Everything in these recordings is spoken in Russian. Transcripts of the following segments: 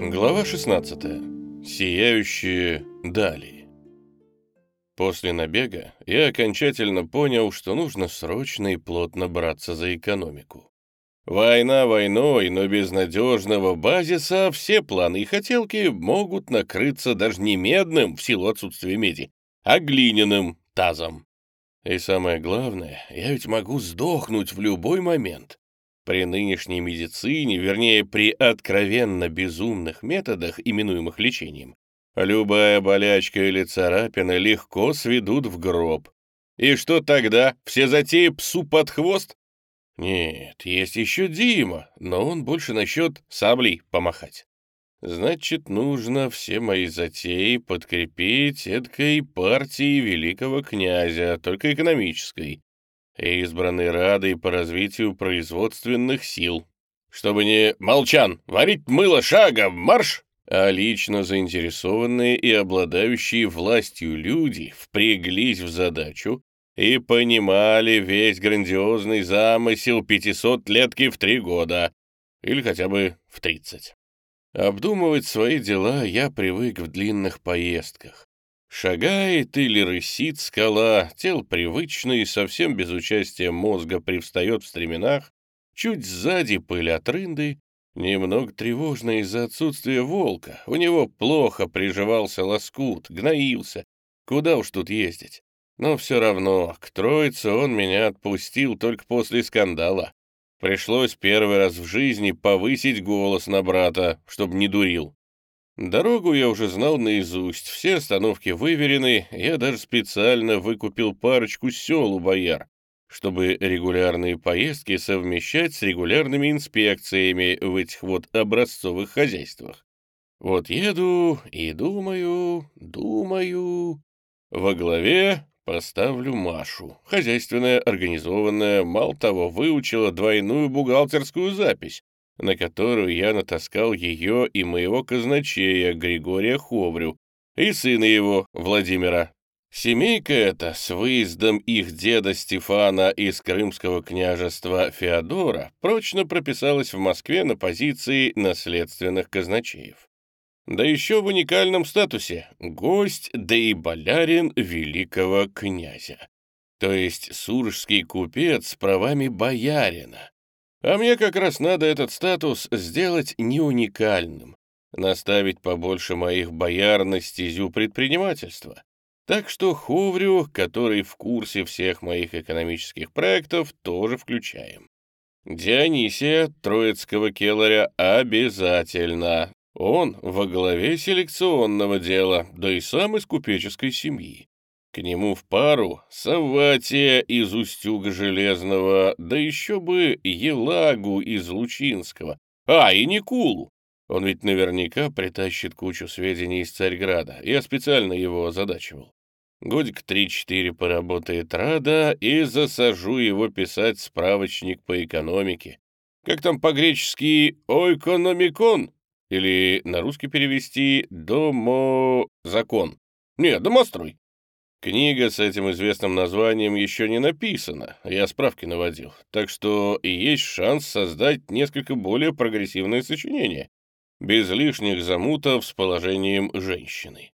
Глава 16. Сияющие дали. После набега я окончательно понял, что нужно срочно и плотно браться за экономику. Война войной, но без надежного базиса все планы и хотелки могут накрыться даже не медным в силу отсутствия меди, а глиняным тазом. И самое главное, я ведь могу сдохнуть в любой момент. При нынешней медицине, вернее, при откровенно безумных методах, именуемых лечением, любая болячка или царапина легко сведут в гроб. И что тогда? Все затеи псу под хвост? Нет, есть еще Дима, но он больше насчет саблей помахать. Значит, нужно все мои затеи подкрепить эдкой партией великого князя, только экономической и избраны Радой по развитию производственных сил. Чтобы не «молчан, варить мыло шагом, марш!» а лично заинтересованные и обладающие властью люди впряглись в задачу и понимали весь грандиозный замысел пятисотлетки в три года, или хотя бы в тридцать. Обдумывать свои дела я привык в длинных поездках. Шагает или рысит скала, тело привычное и совсем без участия мозга привстает в стременах, чуть сзади пыль от рынды, немного тревожно из-за отсутствия волка. У него плохо приживался лоскут, гноился. Куда уж тут ездить? Но все равно, к троице он меня отпустил только после скандала. Пришлось первый раз в жизни повысить голос на брата, чтобы не дурил. Дорогу я уже знал наизусть, все остановки выверены, я даже специально выкупил парочку сел у бояр, чтобы регулярные поездки совмещать с регулярными инспекциями в этих вот образцовых хозяйствах. Вот еду и думаю, думаю. Во главе поставлю Машу. Хозяйственная, организованная, мало того, выучила двойную бухгалтерскую запись, на которую я натаскал ее и моего казначея Григория Ховрю и сына его, Владимира. Семейка эта с выездом их деда Стефана из Крымского княжества Феодора прочно прописалась в Москве на позиции наследственных казначеев. Да еще в уникальном статусе — гость, да и болярин великого князя. То есть суржский купец с правами боярина, а мне как раз надо этот статус сделать не уникальным, наставить побольше моих бояр на стезю предпринимательства. Так что Ховрю, который в курсе всех моих экономических проектов, тоже включаем. Дионисия, троицкого келаря, обязательно. Он во главе селекционного дела, да и сам из купеческой семьи. Нему в пару Саватия из Устюга Железного, да еще бы Елагу из Лучинского, а, и Никулу. Он ведь наверняка притащит кучу сведений из Царьграда. Я специально его озадачивал. Годик три-четыре поработает Рада, и засажу его писать справочник по экономике. Как там по-гречески «ойкономикон»? Или на русский перевести «домо-закон». Не, домострой. Книга с этим известным названием еще не написана, я справки наводил, так что есть шанс создать несколько более прогрессивное сочинение, без лишних замутов с положением женщины.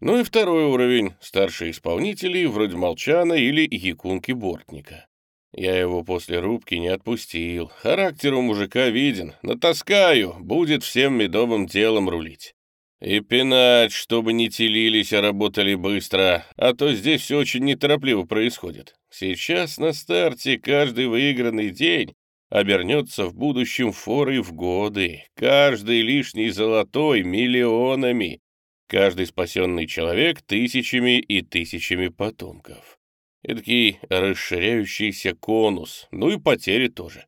Ну и второй уровень — старшие исполнители, вроде Молчана или Якунки Бортника. Я его после рубки не отпустил, характер у мужика виден, натаскаю, будет всем медовым делом рулить. И пинать, чтобы не телились, а работали быстро, а то здесь все очень неторопливо происходит. Сейчас на старте каждый выигранный день обернется в будущем форой в годы, каждый лишний золотой — миллионами, каждый спасенный человек — тысячами и тысячами потомков. Эдакий расширяющийся конус, ну и потери тоже.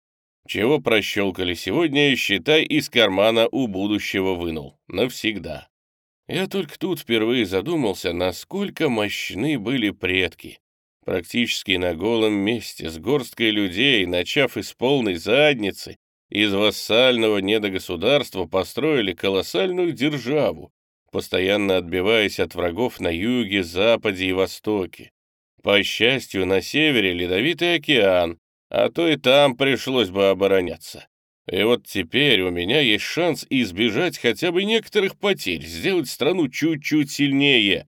Чего прощелкали сегодня, считай, из кармана у будущего вынул. Навсегда. Я только тут впервые задумался, насколько мощны были предки. Практически на голом месте, с горсткой людей, начав из полной задницы, из вассального недогосударства построили колоссальную державу, постоянно отбиваясь от врагов на юге, западе и востоке. По счастью, на севере ледовитый океан, а то и там пришлось бы обороняться. И вот теперь у меня есть шанс избежать хотя бы некоторых потерь, сделать страну чуть-чуть сильнее.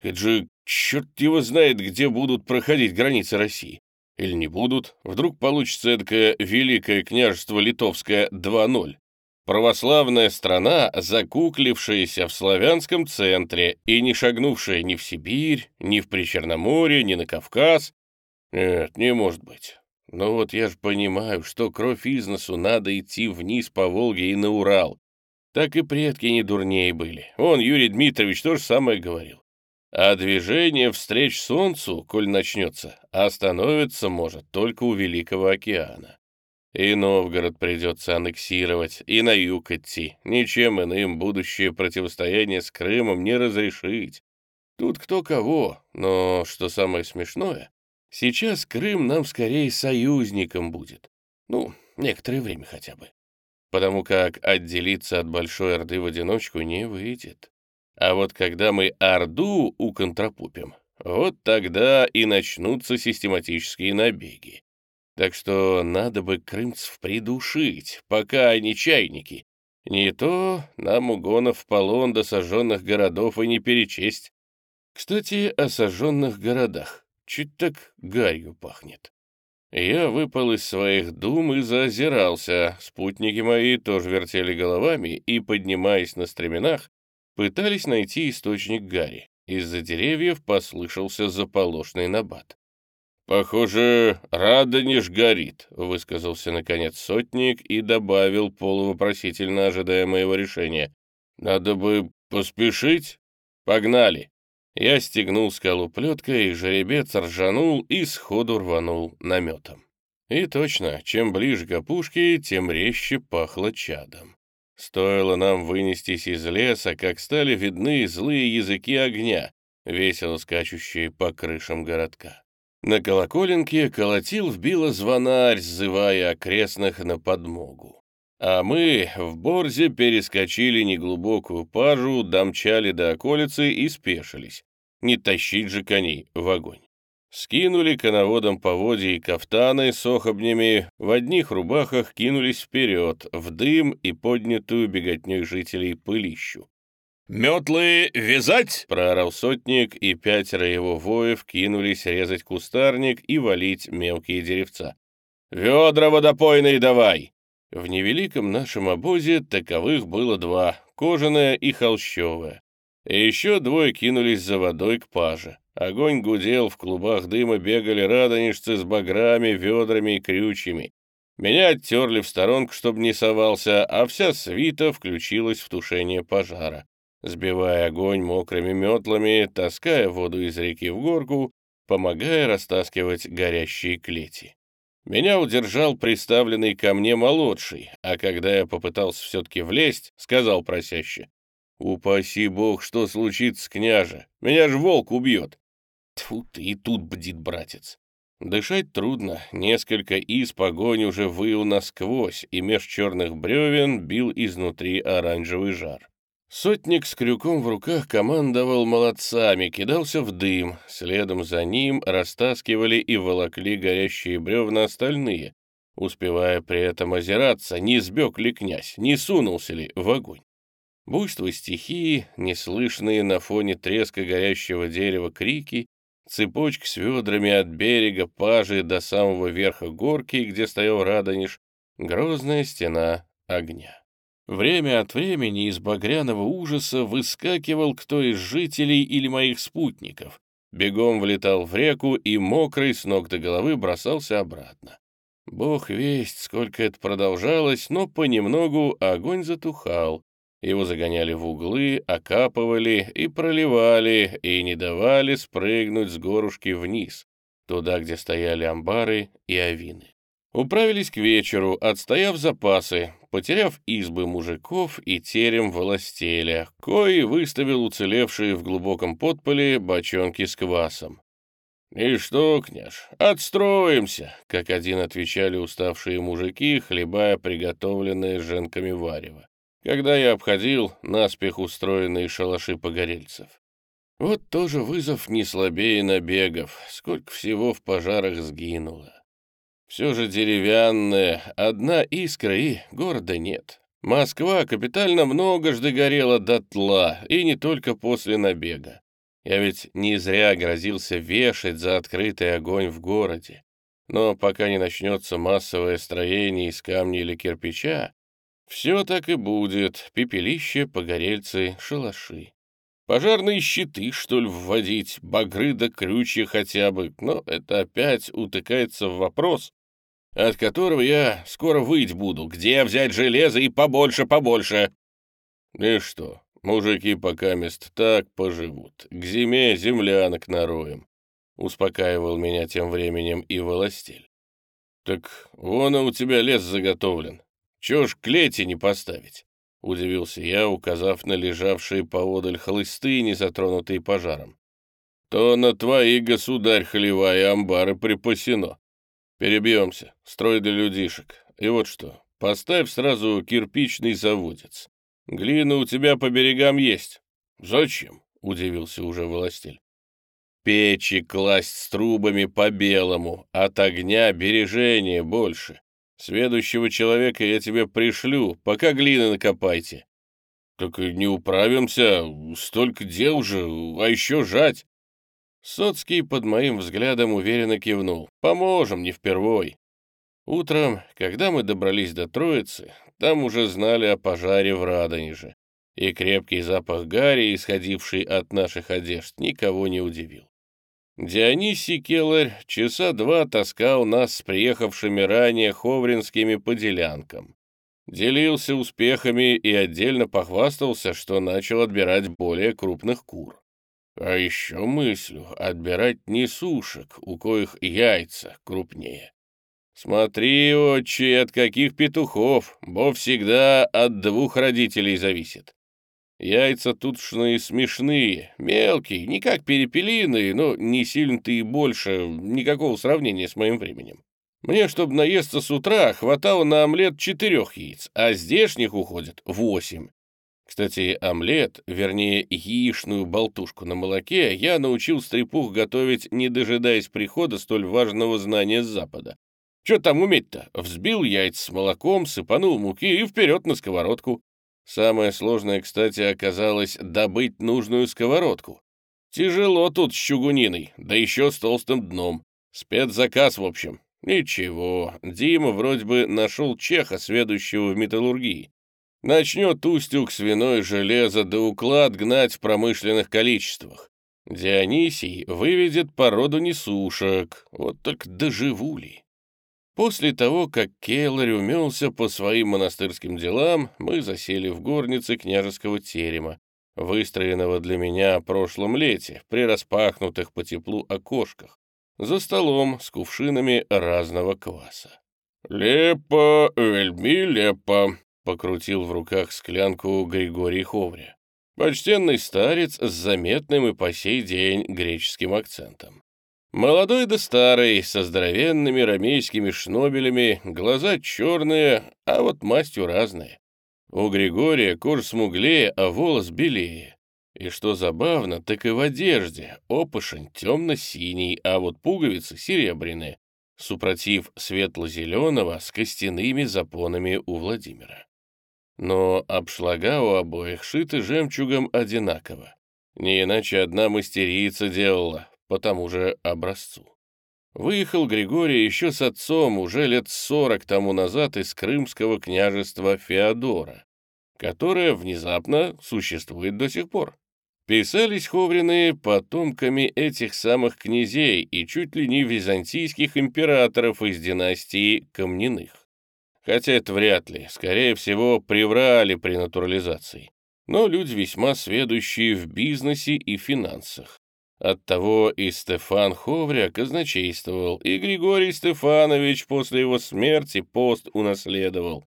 Это же черт его знает, где будут проходить границы России. Или не будут. Вдруг получится эдакое Великое княжество Литовское 2.0. Православная страна, закуклившаяся в славянском центре и не шагнувшая ни в Сибирь, ни в Причерноморье, ни на Кавказ. Нет, не может быть. Но вот я же понимаю, что кровь из носу надо идти вниз по Волге и на Урал. Так и предки не дурнее были. Он, Юрий Дмитриевич, то же самое говорил. А движение встреч Солнцу, коль начнется, остановиться может только у Великого океана. И Новгород придется аннексировать, и на юг идти. Ничем иным будущее противостояние с Крымом не разрешить. Тут кто кого, но, что самое смешное, сейчас Крым нам скорее союзником будет. Ну, некоторое время хотя бы. Потому как отделиться от Большой Орды в одиночку не выйдет. А вот когда мы Орду уконтропупим, вот тогда и начнутся систематические набеги. Так что надо бы крымцев придушить, пока они чайники. Не то нам угонов в полон до сожженных городов и не перечесть. Кстати, о сожженных городах. Чуть так гарью пахнет. Я выпал из своих дум и заозирался. Спутники мои тоже вертели головами и, поднимаясь на стременах, пытались найти источник гари. Из-за деревьев послышался заполошный набат. «Похоже, Радонеж горит», — высказался наконец сотник и добавил полувопросительно ожидая моего решения. «Надо бы поспешить. Погнали». Я стегнул скалу плеткой, жеребец ржанул и сходу рванул наметом. И точно, чем ближе к опушке, тем резче пахло чадом. Стоило нам вынестись из леса, как стали видны злые языки огня, весело скачущие по крышам городка. На колоколенке колотил вбило звонарь, сзывая окрестных на подмогу. А мы в борзе перескочили неглубокую пажу, домчали до околицы и спешились. Не тащить же коней в огонь. Скинули коноводом поводья и кафтаны с охобнями, в одних рубахах кинулись вперед, в дым и поднятую беготней жителей пылищу. «Метлы вязать!» — проорал сотник, и пятеро его воев кинулись резать кустарник и валить мелкие деревца. «Ведра водопойные давай!» В невеликом нашем обозе таковых было два — кожаное и холщовое. И еще двое кинулись за водой к паже. Огонь гудел, в клубах дыма бегали радонежцы с баграми, ведрами и крючьями. Меня оттерли в сторонку, чтобы не совался, а вся свита включилась в тушение пожара сбивая огонь мокрыми метлами, таская воду из реки в горку, помогая растаскивать горящие клети. Меня удержал приставленный ко мне молодший, а когда я попытался все-таки влезть, сказал просяще. «Упаси бог, что случится, княже! Меня ж волк убьет!» Тьфу ты, и тут бдит братец. Дышать трудно, несколько из погонь уже выил насквозь, и меж черных бревен бил изнутри оранжевый жар. Сотник с крюком в руках командовал молодцами, кидался в дым. Следом за ним растаскивали и волокли горящие бревна остальные, успевая при этом озираться, не сбег ли князь, не сунулся ли в огонь. Буйство стихии, неслышные на фоне треска горящего дерева крики, цепочка с ведрами от берега пажи до самого верха горки, где стоял Радонеж, грозная стена огня. Время от времени из багряного ужаса выскакивал кто из жителей или моих спутников, бегом влетал в реку и мокрый с ног до головы бросался обратно. Бог весть, сколько это продолжалось, но понемногу огонь затухал. Его загоняли в углы, окапывали и проливали, и не давали спрыгнуть с горушки вниз, туда, где стояли амбары и авины. Управились к вечеру, отстояв запасы, потеряв избы мужиков и терем властеля, кой выставил уцелевшие в глубоком подполе бочонки с квасом. «И что, княж, отстроимся!» — как один отвечали уставшие мужики, хлебая приготовленные женками варево, когда я обходил наспех устроенные шалаши погорельцев. Вот тоже вызов не слабее набегов, сколько всего в пожарах сгинуло. Все же деревянная, одна искра и города нет. Москва капитально многожды горела дотла, и не только после набега. Я ведь не зря грозился вешать за открытый огонь в городе. Но пока не начнется массовое строение из камня или кирпича, все так и будет, пепелище, погорельцы, шалаши. Пожарные щиты, что ли, вводить, багры да крючья хотя бы, но это опять утыкается в вопрос, от которого я скоро выть буду. Где взять железо и побольше-побольше? И что, мужики пока мест так поживут. К зиме землянок нароем. Успокаивал меня тем временем и волостель. Так вон у тебя лес заготовлен. Чего ж клети не поставить? Удивился я, указав на лежавшие поодаль хлысты, не затронутые пожаром. То на твои, государь, хлева и амбары припасено. Перебьемся, строй для людишек. И вот что, поставь сразу кирпичный заводец. Глина у тебя по берегам есть. Зачем? Удивился уже властель. Печи класть с трубами по-белому, от огня бережения больше. Следующего человека я тебе пришлю, пока глины накопайте. Так не управимся, столько дел же, а еще жать. Соцкий под моим взглядом уверенно кивнул. «Поможем, не впервой». Утром, когда мы добрались до Троицы, там уже знали о пожаре в Радонеже, и крепкий запах гари, исходивший от наших одежд, никого не удивил. Дионисий Келлер часа два таскал нас с приехавшими ранее ховринскими по делянкам. Делился успехами и отдельно похвастался, что начал отбирать более крупных кур. А еще мыслю отбирать не сушек, у коих яйца крупнее. Смотри, отче, от каких петухов, бо всегда от двух родителей зависит. Яйца тутшные смешные, мелкие, не как перепелиные, но не сильно-то и больше, никакого сравнения с моим временем. Мне, чтобы наесться с утра, хватало на омлет четырех яиц, а здешних уходит восемь. Кстати, омлет, вернее, яичную болтушку на молоке, я научил стрепух готовить, не дожидаясь прихода столь важного знания с запада. Что там уметь-то? Взбил яйца с молоком, сыпанул муки и вперед на сковородку. Самое сложное, кстати, оказалось добыть нужную сковородку. Тяжело тут с чугуниной, да еще с толстым дном. Спецзаказ, в общем. Ничего, Дима вроде бы нашел чеха, сведущего в металлургии. Начнет Устюг свиной железо да уклад гнать в промышленных количествах. Дионисий выведет породу несушек, вот только доживу ли. После того, как Кейлор умелся по своим монастырским делам, мы засели в горнице княжеского терема, выстроенного для меня прошлом лете, при распахнутых по теплу окошках, за столом с кувшинами разного кваса. «Лепо, вельми лепо», Покрутил в руках склянку Григорий Ховря. Почтенный старец с заметным и по сей день греческим акцентом. Молодой да старый, со здоровенными ромейскими шнобелями, глаза черные, а вот мастью разные. У Григория кожа смуглее, а волос белее. И что забавно, так и в одежде. Опышень темно-синий, а вот пуговицы серебряные, супротив светло-зеленого с костяными запонами у Владимира но обшлага у обоих шиты жемчугом одинаково. Не иначе одна мастерица делала, по тому же образцу. Выехал Григорий еще с отцом уже лет сорок тому назад из крымского княжества Феодора, которое внезапно существует до сих пор. Писались Ховрины потомками этих самых князей и чуть ли не византийских императоров из династии Камненных. Хотя это вряд ли, скорее всего, приврали при натурализации. Но люди весьма сведущие в бизнесе и финансах. Оттого и Стефан Ховря казначействовал, и Григорий Стефанович после его смерти пост унаследовал.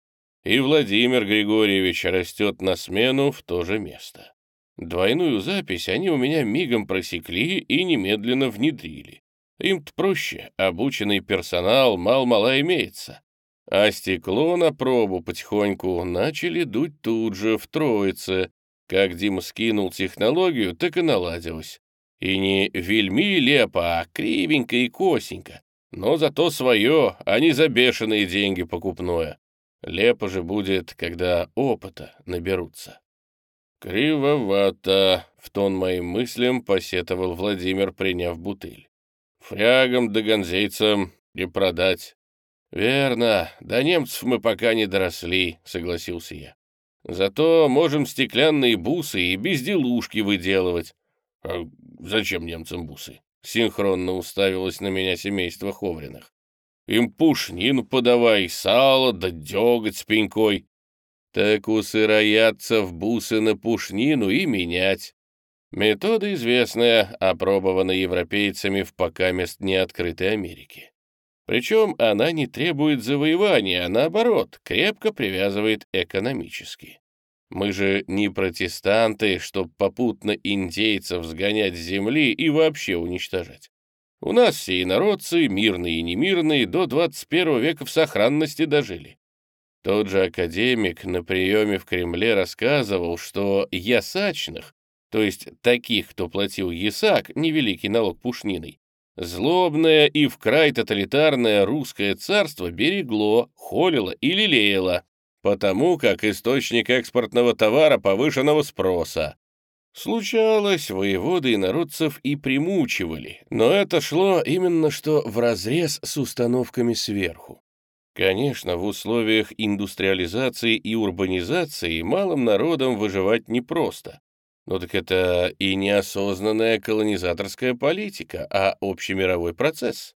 И Владимир Григорьевич растет на смену в то же место. Двойную запись они у меня мигом просекли и немедленно внедрили. Им-то проще, обученный персонал мал-мала имеется. А стекло на пробу потихоньку начали дуть тут же, в троице. Как Дима скинул технологию, так и наладилось. И не вельми лепо, а кривенько и косенько. но зато свое, а не за бешеные деньги покупное. Лепо же будет, когда опыта наберутся. «Кривовато», — в тон моим мыслям посетовал Владимир, приняв бутыль. «Фрягам да гонзейцам не продать». «Верно, до немцев мы пока не доросли», — согласился я. «Зато можем стеклянные бусы и безделушки выделывать». «А зачем немцам бусы?» — синхронно уставилось на меня семейство Ховриных. «Им пушнину подавай, сало да деготь с пенькой». «Так у сыроядцев бусы на пушнину и менять». Метода известная, опробована европейцами в покамест неоткрытой Америке. Причем она не требует завоевания, а наоборот, крепко привязывает экономически. Мы же не протестанты, чтоб попутно индейцев сгонять с земли и вообще уничтожать. У нас все инородцы, мирные и немирные, до 21 века в сохранности дожили. Тот же академик на приеме в Кремле рассказывал, что ясачных, то есть таких, кто платил ясак, невеликий налог пушниной, злобное и в край тоталитарное русское царство берегло, холило и лелеяло, потому как источник экспортного товара повышенного спроса. Случалось, воеводы и народцев и примучивали, но это шло именно что вразрез с установками сверху. Конечно, в условиях индустриализации и урбанизации малым народам выживать непросто. Но так это и неосознанная колонизаторская политика, а общемировой процесс.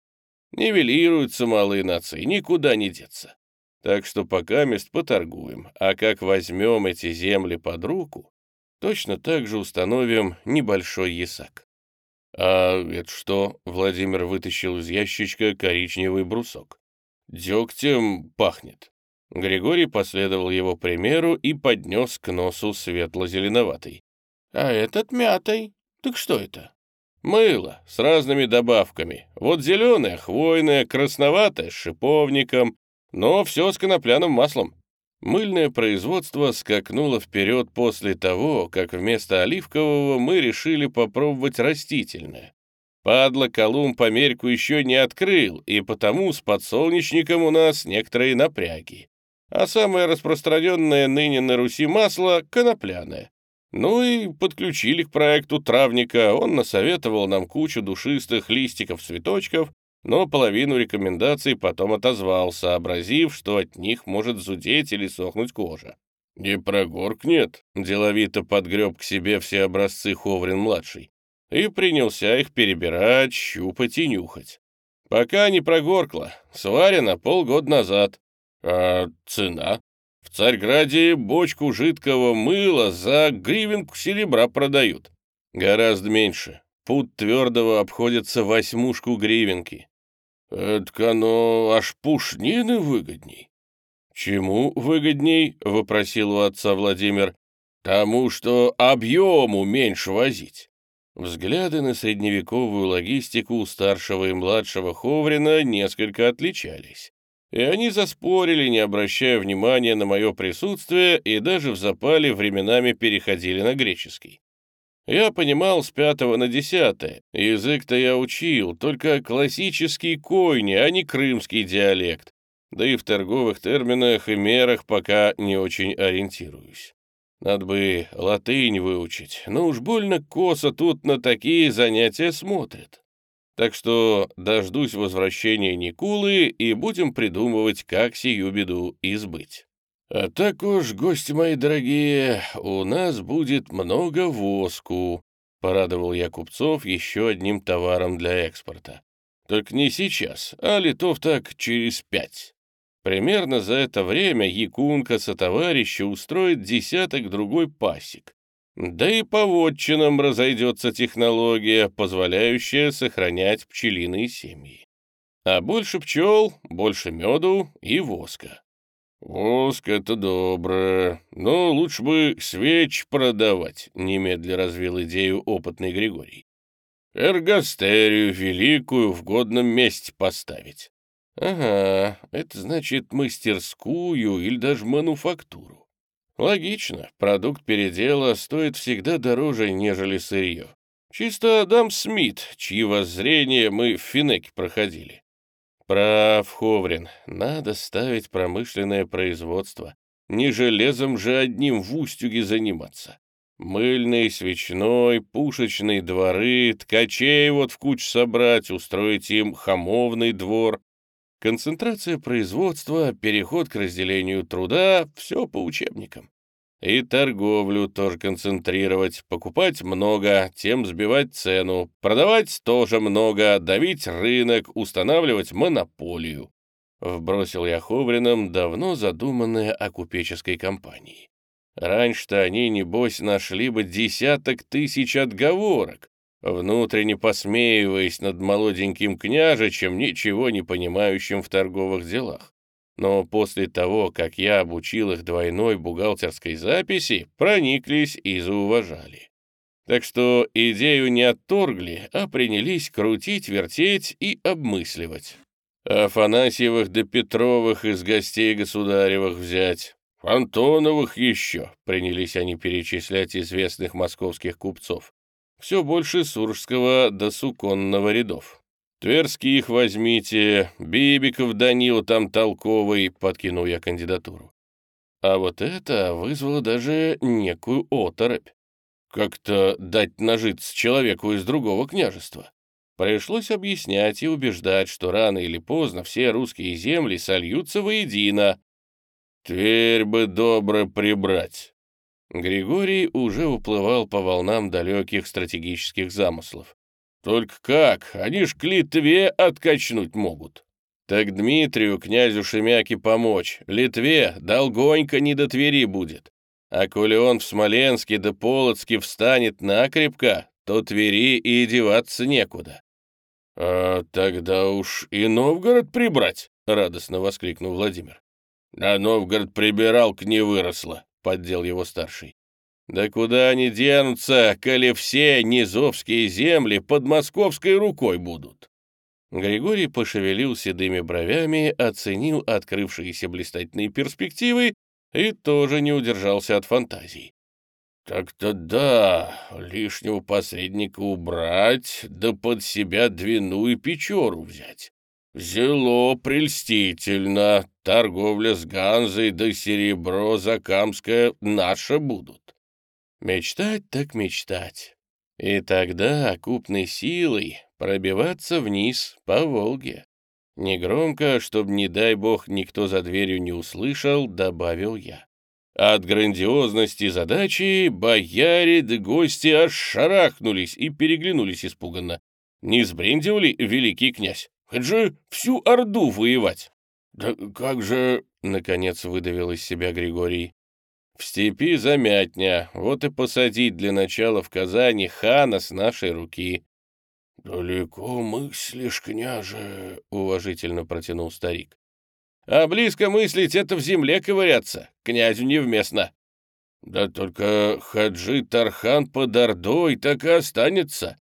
Нивелируются малые нации, никуда не деться. Так что пока мест поторгуем, а как возьмем эти земли под руку, точно так же установим небольшой ясак. «А это что?» — Владимир вытащил из ящичка коричневый брусок. «Дегтем пахнет». Григорий последовал его примеру и поднес к носу светло-зеленоватый. «А этот мятой. Так что это?» «Мыло с разными добавками. Вот зеленое, хвойное, красноватое, с шиповником, но все с конопляным маслом. Мыльное производство скакнуло вперед после того, как вместо оливкового мы решили попробовать растительное. Падла Колумб Америку еще не открыл, и потому с подсолнечником у нас некоторые напряги. А самое распространенное ныне на Руси масло — конопляное. Ну и подключили к проекту травника, он насоветовал нам кучу душистых листиков-цветочков, но половину рекомендаций потом отозвал, сообразив, что от них может зудеть или сохнуть кожа. «Не прогоркнет», — деловито подгреб к себе все образцы Ховрин-младший и принялся их перебирать, щупать и нюхать. Пока не прогоркло, сварено полгода назад. А цена? В Царьграде бочку жидкого мыла за гривенку серебра продают. Гораздо меньше. Пут твердого обходится восьмушку гривенки. «Это оно аж пушнины выгодней». «Чему выгодней?» — вопросил у отца Владимир. «Тому, что объему меньше возить». Взгляды на средневековую логистику у старшего и младшего Ховрина несколько отличались. И они заспорили, не обращая внимания на мое присутствие, и даже в запале временами переходили на греческий. Я понимал с пятого на десятое. Язык-то я учил, только классический койни, а не крымский диалект. Да и в торговых терминах и мерах пока не очень ориентируюсь. Надо бы латынь выучить, но уж больно косо тут на такие занятия смотрят. Так что дождусь возвращения Никулы и будем придумывать, как сию беду избыть. А так уж, гости мои дорогие, у нас будет много воску, порадовал я купцов еще одним товаром для экспорта. Только не сейчас, а летов так через пять. Примерно за это время Якунка со товарища устроит десяток-другой пасек. Да и по вотчинам разойдется технология, позволяющая сохранять пчелиные семьи. А больше пчел, больше меду и воска. «Воск — это добро, но лучше бы свеч продавать», — немедля развил идею опытный Григорий. «Эргостерию великую в годном месте поставить». «Ага, это значит мастерскую или даже мануфактуру». «Логично, продукт передела стоит всегда дороже, нежели сырье. Чисто Адам Смит, чьи воззрения мы в Финеке проходили. Прав, Ховрин, надо ставить промышленное производство. Не железом же одним в Устюге заниматься. Мыльный, свечной, пушечные дворы, ткачей вот в кучу собрать, устроить им хамовный двор. Концентрация производства, переход к разделению труда — все по учебникам. И торговлю тоже концентрировать, покупать много, тем сбивать цену, продавать тоже много, давить рынок, устанавливать монополию. Вбросил я Ховрином давно задуманное о купеческой компании. Раньше-то они, небось, нашли бы десяток тысяч отговорок, внутренне посмеиваясь над молоденьким княжичем, ничего не понимающим в торговых делах. Но после того, как я обучил их двойной бухгалтерской записи, прониклись и зауважали. Так что идею не отторгли, а принялись крутить, вертеть и обмысливать. Афанасьевых да Петровых из гостей государевых взять, Антоновых еще, принялись они перечислять известных московских купцов. Все больше Суржского до Суконного рядов. Тверских возьмите, Бибиков Данил там толковый, подкинул я кандидатуру. А вот это вызвало даже некую оторопь. Как-то дать нажиться человеку из другого княжества. Пришлось объяснять и убеждать, что рано или поздно все русские земли сольются воедино, Тверь бы добро прибрать. Григорий уже уплывал по волнам далеких стратегических замыслов. Только как? Они ж к Литве откачнуть могут. Так Дмитрию, князю Шемяке, помочь. Литве долгонько не до Твери будет. А коли он в Смоленске да Полоцке встанет накрепко, то Твери и деваться некуда. «А тогда уж и Новгород прибрать!» — радостно воскликнул Владимир. «На Новгород прибиралк не выросла», — поддел его старший. «Да куда они денутся, коли все низовские земли под московской рукой будут?» Григорий пошевелил седыми бровями, оценил открывшиеся блистательные перспективы и тоже не удержался от фантазий. «Так-то да, лишнего посредника убрать, да под себя Двину и Печору взять. «Зело прельстительно. Торговля с Ганзой да серебро закамское наше будут». Мечтать так мечтать. И тогда окупной силой пробиваться вниз по Волге. Негромко, чтобы, не дай бог, никто за дверью не услышал, добавил я. От грандиозности задачи бояре да гости аж шарахнулись и переглянулись испуганно. Не сбрендил ли великий князь? Это же всю Орду воевать!» «Да как же...» — наконец выдавил из себя Григорий. «В степи замятня, вот и посадить для начала в Казани хана с нашей руки». «Далеко мыслишь, княже», — уважительно протянул старик. «А близко мыслить — это в земле ковыряться, князю невместно». «Да только Хаджи Тархан под Ордой так и останется.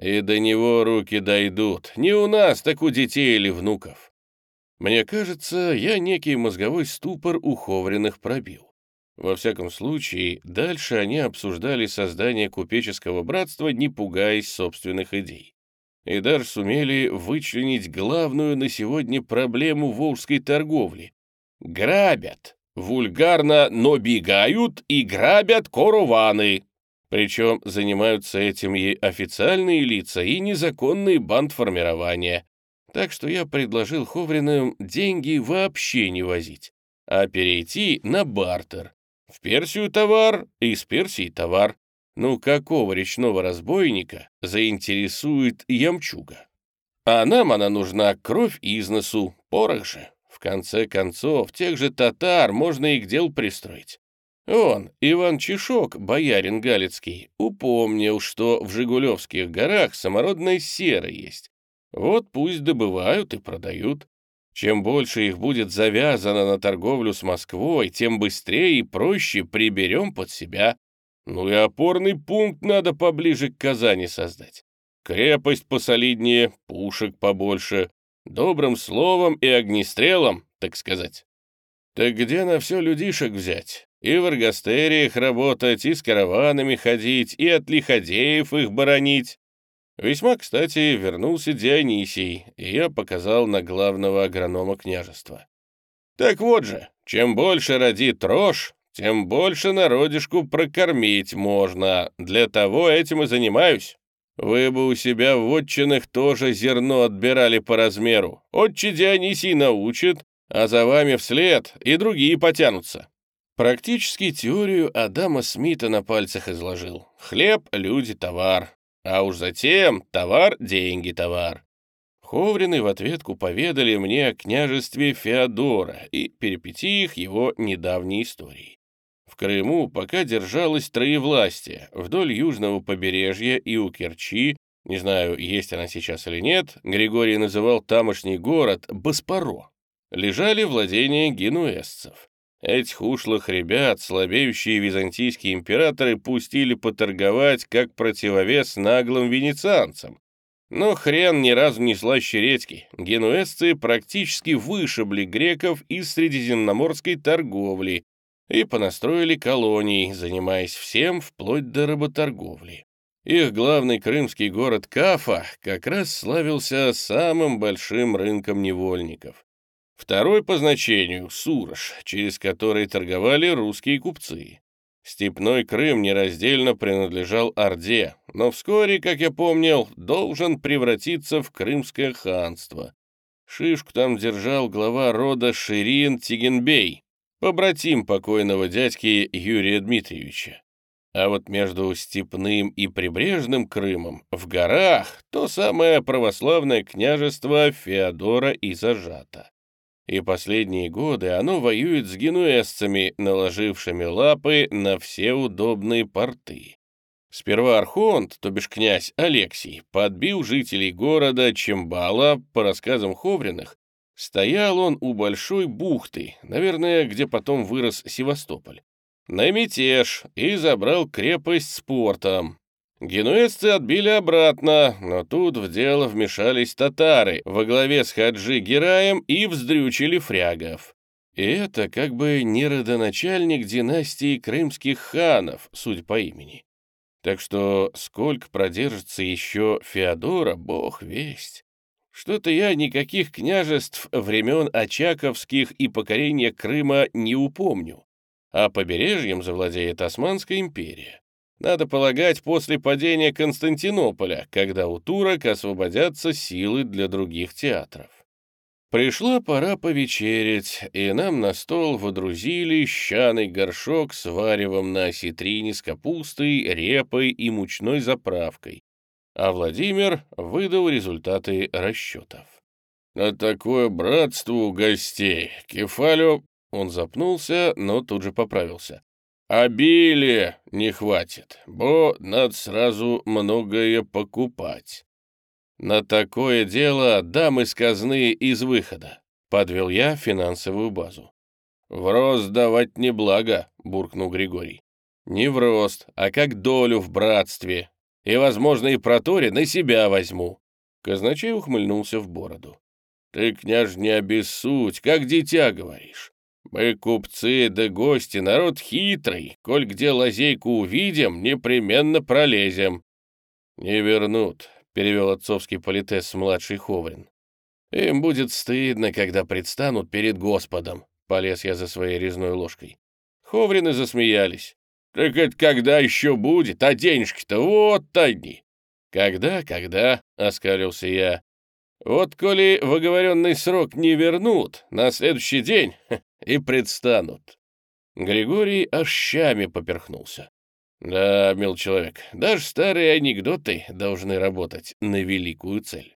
И до него руки дойдут. Не у нас, так у детей или внуков. Мне кажется, я некий мозговой ступор у Ховриных пробил. Во всяком случае, дальше они обсуждали создание купеческого братства, не пугаясь собственных идей. И даже сумели вычленить главную на сегодня проблему волжской торговли. Грабят. Вульгарно, но бегают и грабят корованы. Причем занимаются этим и официальные лица, и незаконные бандформирования. Так что я предложил Ховриным деньги вообще не возить, а перейти на бартер. В Персию товар, из Персии товар. Ну какого речного разбойника заинтересует ямчуга? А нам она нужна кровь из носу, порох же. В конце концов, тех же татар можно и к делу пристроить. Он, Иван Чешок, боярин Галицкий, упомнил, что в Жигулевских горах самородная сера есть. Вот пусть добывают и продают. Чем больше их будет завязано на торговлю с Москвой, тем быстрее и проще приберем под себя. Ну и опорный пункт надо поближе к Казани создать. Крепость посолиднее, пушек побольше, добрым словом и огнестрелом, так сказать. Так где на все людишек взять? и в эргостериях работать, и с караванами ходить, и от лиходеев их боронить. Весьма, кстати, вернулся Дионисий, и я показал на главного агронома княжества. Так вот же, чем больше родит рожь, тем больше народишку прокормить можно. Для того этим и занимаюсь. Вы бы у себя в отчинах тоже зерно отбирали по размеру. Отче Дионисий научит, а за вами вслед и другие потянутся. Практически теорию Адама Смита на пальцах изложил. Хлеб, люди, товар. А уж затем товар, деньги, товар. Ховрины в ответку поведали мне о княжестве Феодора и перипетиях его недавней истории. В Крыму пока держалось троевластие, вдоль южного побережья и у Керчи, не знаю, есть она сейчас или нет, Григорий называл тамошний город Боспоро, лежали владения генуэзцев. Этих ушлых ребят слабеющие византийские императоры пустили поторговать как противовес наглым венецианцам. Но хрен ни разу не слаще редьки. Генуэзцы практически вышибли греков из средиземноморской торговли, и понастроили колонии, занимаясь всем вплоть до работорговли. Их главный крымский город Кафа как раз славился самым большим рынком невольников. Второй по значению — Сурож, через который торговали русские купцы. Степной Крым нераздельно принадлежал Орде, но вскоре, как я помнил, должен превратиться в Крымское ханство. Шишку там держал глава рода Ширин Тигенбей, побратим покойного дядьки Юрия Дмитриевича. А вот между степным и прибрежным Крымом, в горах, то самое православное княжество Феодора и зажато. И последние годы оно воюет с генуэзцами, наложившими лапы на все удобные порты. Сперва Архонт, то бишь князь Алексий, подбил жителей города Чембала, по рассказам Ховриных, Стоял он у большой бухты, наверное, где потом вырос Севастополь. На мятеж и забрал крепость с портом. Генуэзцы отбили обратно, но тут в дело вмешались татары во главе с Хаджи Гераем и вздрючили фрягов. И это как бы не родоначальник династии крымских ханов, суть по имени. Так что сколько продержится еще Феодора, бог весть. Что-то я никаких княжеств времен Очаковских и покорения Крыма не упомню, а побережьем завладеет Османская империя. Надо полагать, после падения Константинополя, когда у турок освободятся силы для других театров. Пришла пора повечерить, и нам на стол водрузили щаный горшок с варевом на осетрине с капустой, репой и мучной заправкой, а Владимир выдал результаты расчетов. «На такое братство у гостей Кефалю...» Он запнулся, но тут же поправился. «Обилие не хватит, бо надо сразу многое покупать. На такое дело дам из казны из выхода», — подвел я финансовую базу. «В рост давать не благо», — буркнул Григорий. «Не в рост, а как долю в братстве, и, возможно, и проторе на себя возьму». Казначей ухмыльнулся в бороду. «Ты, княж, не обессудь, как дитя говоришь. Мы, купцы да гости, народ хитрый, коль где лазейку увидим, непременно пролезем». «Не вернут», — перевел отцовский политес младший Ховрин. «Им будет стыдно, когда предстанут перед Господом», — полез я за своей резной ложкой. Ховрины засмеялись. «Так это когда еще будет? А денежки-то вот одни!» «Когда, когда?» — оскалился я. «Вот коли в оговоренный срок не вернут, на следующий день и предстанут». Григорий аж щами поперхнулся. «Да, мил человек, даже старые анекдоты должны работать на великую цель».